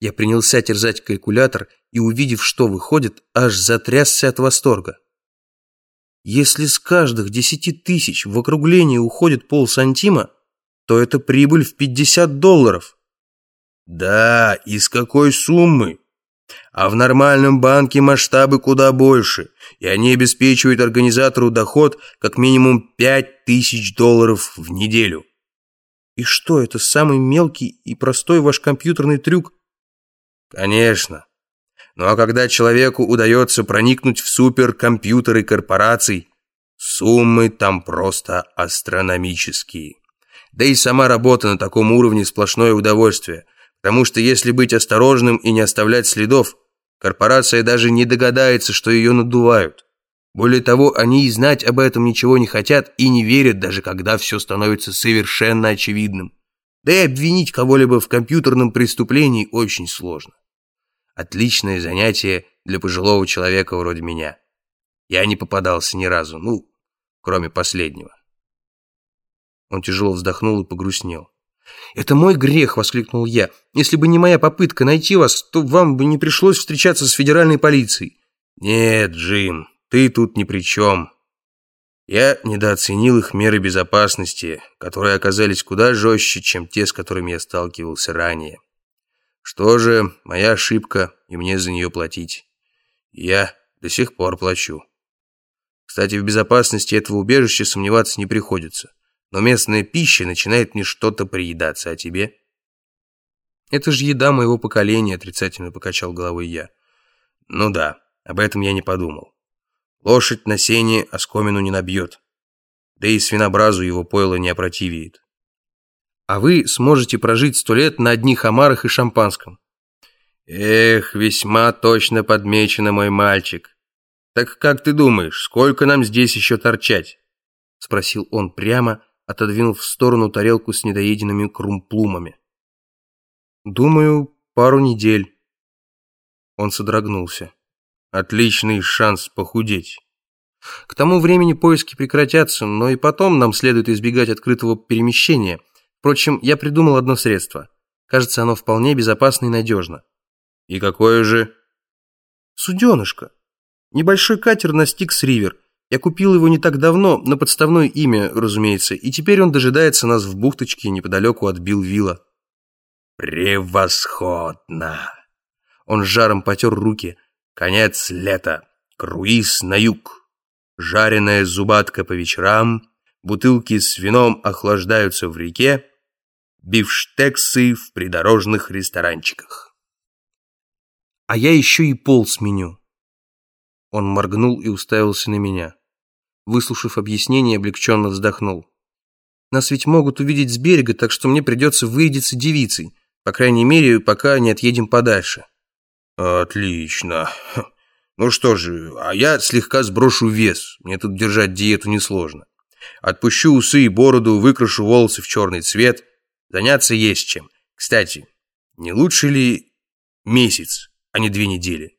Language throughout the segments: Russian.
Я принялся терзать калькулятор и, увидев, что выходит, аж затрясся от восторга. Если с каждых десяти тысяч в округлении уходит полсантима, то это прибыль в 50 долларов. Да, из какой суммы? А в нормальном банке масштабы куда больше, и они обеспечивают организатору доход как минимум 5000 долларов в неделю. И что, это самый мелкий и простой ваш компьютерный трюк? Конечно. Ну а когда человеку удается проникнуть в суперкомпьютеры корпораций, суммы там просто астрономические. Да и сама работа на таком уровне сплошное удовольствие, потому что если быть осторожным и не оставлять следов, корпорация даже не догадается, что ее надувают. Более того, они и знать об этом ничего не хотят и не верят, даже когда все становится совершенно очевидным. Да и обвинить кого-либо в компьютерном преступлении очень сложно. Отличное занятие для пожилого человека вроде меня. Я не попадался ни разу, ну, кроме последнего. Он тяжело вздохнул и погрустнел. «Это мой грех!» — воскликнул я. «Если бы не моя попытка найти вас, то вам бы не пришлось встречаться с федеральной полицией». «Нет, Джим, ты тут ни при чем. Я недооценил их меры безопасности, которые оказались куда жестче, чем те, с которыми я сталкивался ранее. Что же, моя ошибка, и мне за нее платить. Я до сих пор плачу. Кстати, в безопасности этого убежища сомневаться не приходится но местная пища начинает мне что-то приедаться, а тебе? Это же еда моего поколения, отрицательно покачал головой я. Ну да, об этом я не подумал. Лошадь на сене оскомину не набьет. Да и свинобразу его пойло не опротивеет. А вы сможете прожить сто лет на одних омарах и шампанском. Эх, весьма точно подмечено, мой мальчик. Так как ты думаешь, сколько нам здесь еще торчать? Спросил он прямо, отодвинув в сторону тарелку с недоеденными крумплумами. «Думаю, пару недель». Он содрогнулся. «Отличный шанс похудеть». К тому времени поиски прекратятся, но и потом нам следует избегать открытого перемещения. Впрочем, я придумал одно средство. Кажется, оно вполне безопасно и надежно. И какое же? Суденышко. Небольшой катер на Стикс-Ривер – я купил его не так давно, на подставное имя, разумеется, и теперь он дожидается нас в бухточке неподалеку от Билвилла. Превосходно! Он жаром потер руки. Конец лета. Круиз на юг. Жареная зубатка по вечерам. Бутылки с вином охлаждаются в реке. Бифштексы в придорожных ресторанчиках. А я еще и пол сменю. Он моргнул и уставился на меня. Выслушав объяснение, облегченно вздохнул. «Нас ведь могут увидеть с берега, так что мне придется вырядиться девицей. По крайней мере, пока не отъедем подальше». «Отлично. Ну что же, а я слегка сброшу вес. Мне тут держать диету несложно. Отпущу усы и бороду, выкрашу волосы в черный цвет. Заняться есть чем. Кстати, не лучше ли месяц, а не две недели?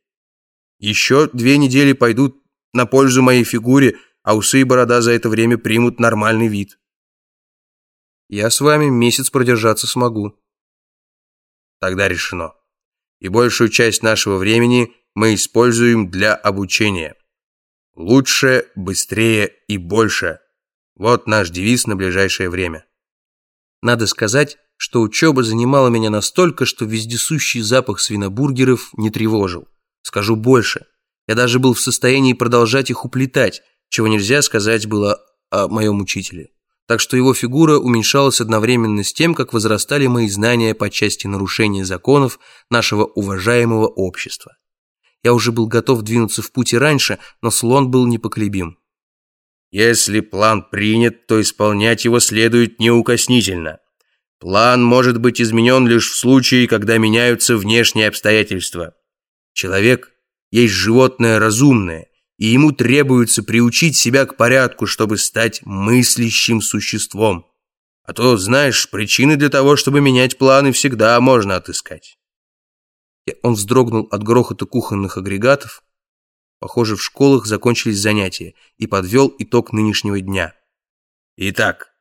Еще две недели пойдут на пользу моей фигуре – а усы и борода за это время примут нормальный вид. Я с вами месяц продержаться смогу. Тогда решено. И большую часть нашего времени мы используем для обучения. Лучше, быстрее и больше. Вот наш девиз на ближайшее время. Надо сказать, что учеба занимала меня настолько, что вездесущий запах свинобургеров не тревожил. Скажу больше. Я даже был в состоянии продолжать их уплетать, чего нельзя сказать было о моем учителе. Так что его фигура уменьшалась одновременно с тем, как возрастали мои знания по части нарушения законов нашего уважаемого общества. Я уже был готов двинуться в путь и раньше, но слон был непоколебим. Если план принят, то исполнять его следует неукоснительно. План может быть изменен лишь в случае, когда меняются внешние обстоятельства. Человек есть животное разумное, и ему требуется приучить себя к порядку, чтобы стать мыслящим существом. А то, знаешь, причины для того, чтобы менять планы, всегда можно отыскать. Он вздрогнул от грохота кухонных агрегатов. Похоже, в школах закончились занятия и подвел итог нынешнего дня. Итак,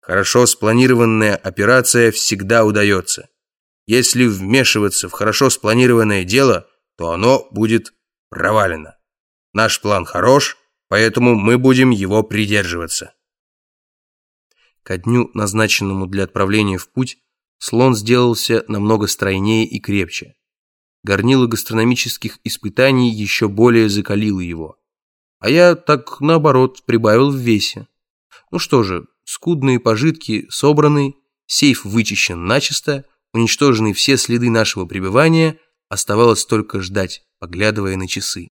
хорошо спланированная операция всегда удается. Если вмешиваться в хорошо спланированное дело, то оно будет провалено. Наш план хорош, поэтому мы будем его придерживаться. Ко дню, назначенному для отправления в путь, слон сделался намного стройнее и крепче. Горнило гастрономических испытаний еще более закалило его. А я так, наоборот, прибавил в весе. Ну что же, скудные пожитки собраны, сейф вычищен начисто, уничтожены все следы нашего пребывания, оставалось только ждать, поглядывая на часы.